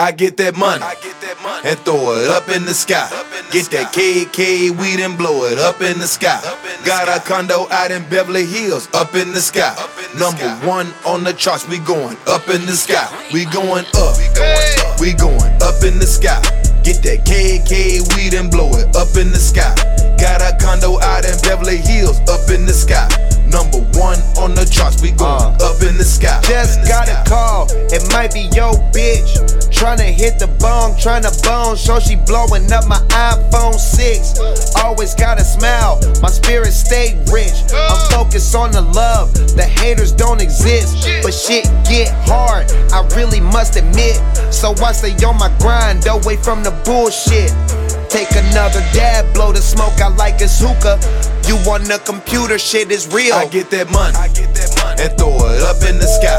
I get that money and throw it up in the sky. Get that KK weed and blow it up in the sky. Got a condo out in Beverly Hills, up in the sky. Number one on the charts, we going up in the sky. We going up, we going up in the sky. Get that KK weed and blow it up in the sky. Got a condo out in Beverly Hills, up in the sky. Number one on the charts, we going might be your bitch. Tryna hit the bong, tryna bone, so she blowing up my iPhone 6. Always got a smile, my spirit stay rich. I'm focused on the love, the haters don't exist. But shit get hard, I really must admit. So I stay on my grind, away from the bullshit. Take another dab, blow the smoke I like it's hookah. You on the computer, shit is real. I get that money, and throw it up in the sky.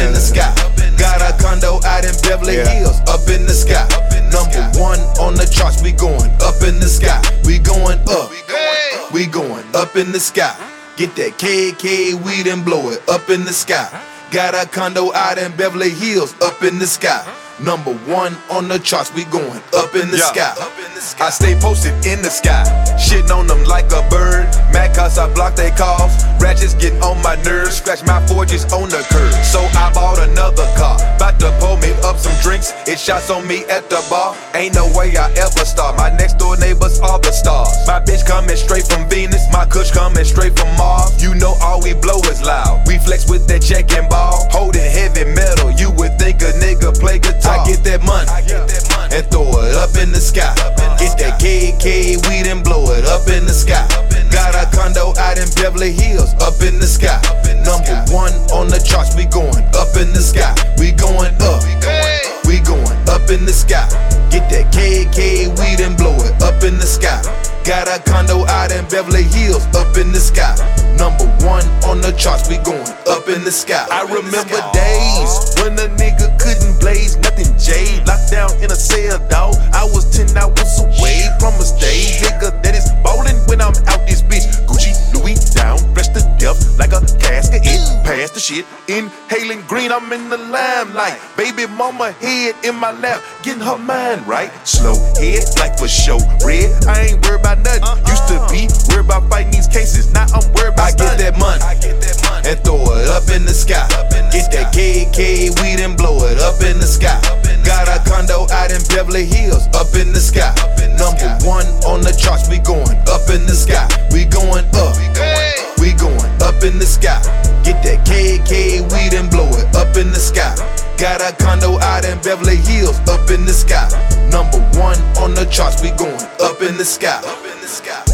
In the sky. Got a condo out in Beverly Hills, up in the sky. Number one on the charts, we going up in the sky. We going up, we going up in the sky. Get that KK weed and blow it up in the sky. Got a condo out in Beverly Hills, up in the sky. Number one on the charts, we going up in the yeah. sky. I stay posted in the sky, shitting on them like a bird. Mad cause I block they calls. Ratchets get on my nerves, scratch my forges on the curb. So I bought another car, bout to pull me up some drinks. It shots on me at the bar. Ain't no way I ever start. My next door neighbors are the stars. My bitch coming straight from Venus, my kush coming straight from Mars. You know all we blow is loud. We flex with that check and ball, Beverly Hills, up in the sky. Number one on the charts, we going up in the sky. We going up, we going up in the sky. Get that KK weed and blow it up in the sky. Got a condo out in Beverly Hills, up in the sky. Number one on the charts, we going up in the sky. I remember days when a nigga couldn't blaze nothing jade. Locked down in a cell, dog. I was 10 hours Past the shit. Inhaling green, I'm in the limelight. Baby mama head in my lap, getting her mind right. Slow head, like for show. Red, I ain't worried about nothing. Uh-huh. Used to be worried about fighting these cases. Now I'm worried about I get that money. And throw it up in the sky. Get that KK weed and blow it up in the sky. Got a condo out in Beverly Hills, up in the sky. Number one on the charts, we going up in the sky. We going up, we going up in the sky. Get that KK weed and blow it up in the sky. Got a condo out in Beverly Hills, up in the sky. Number one on the charts, we going up in the sky. Up in the sky.